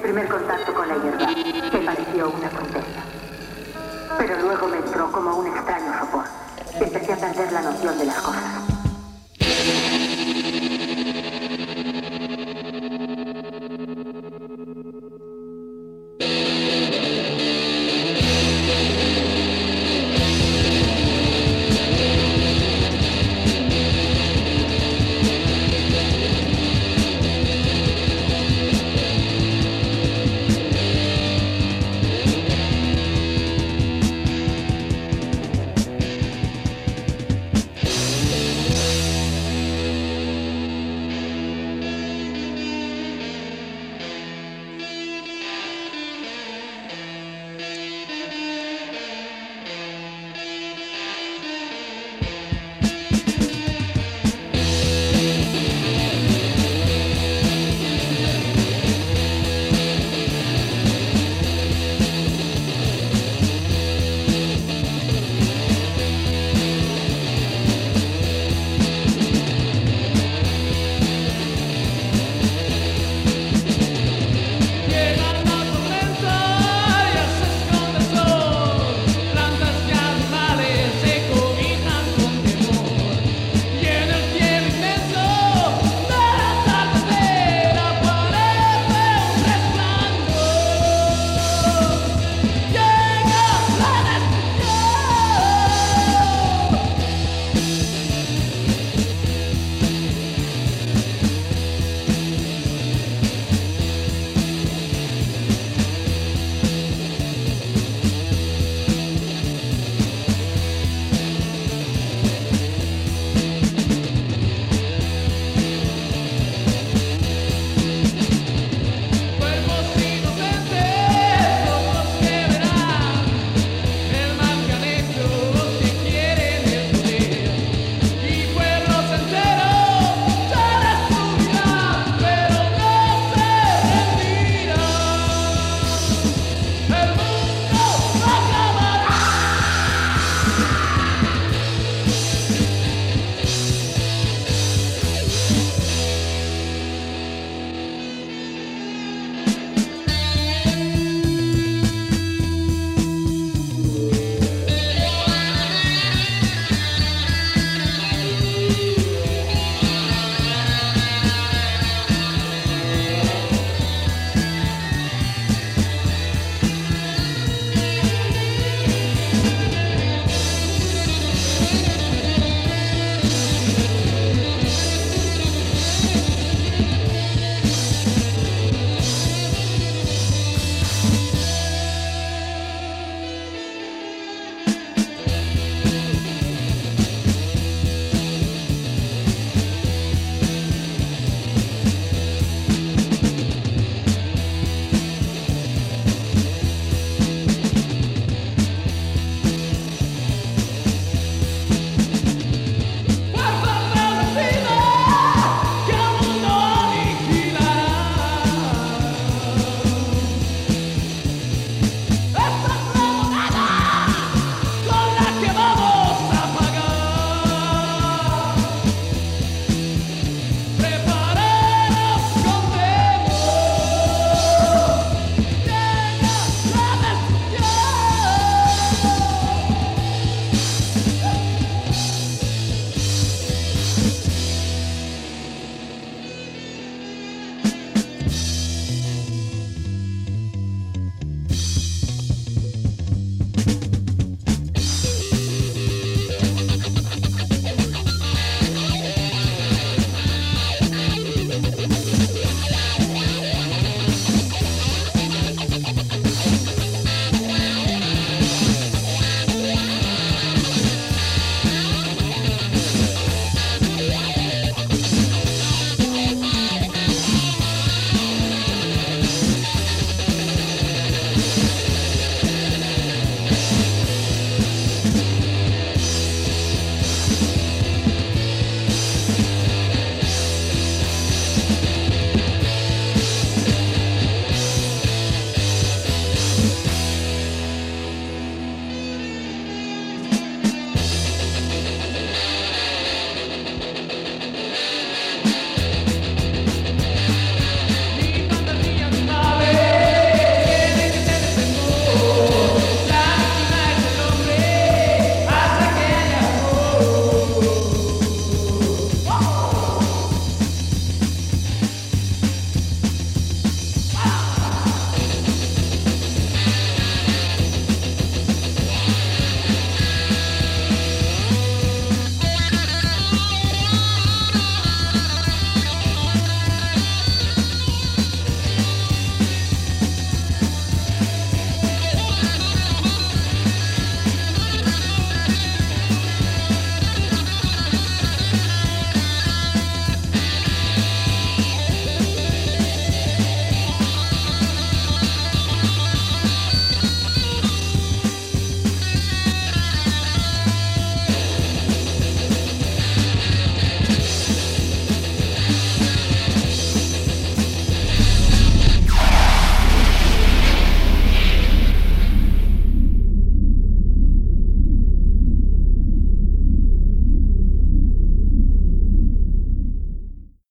primer contacto con la hierba me pareció una tontería. Pero luego me entró como un extraño sopor. Empecé a perder la noción de las cosas.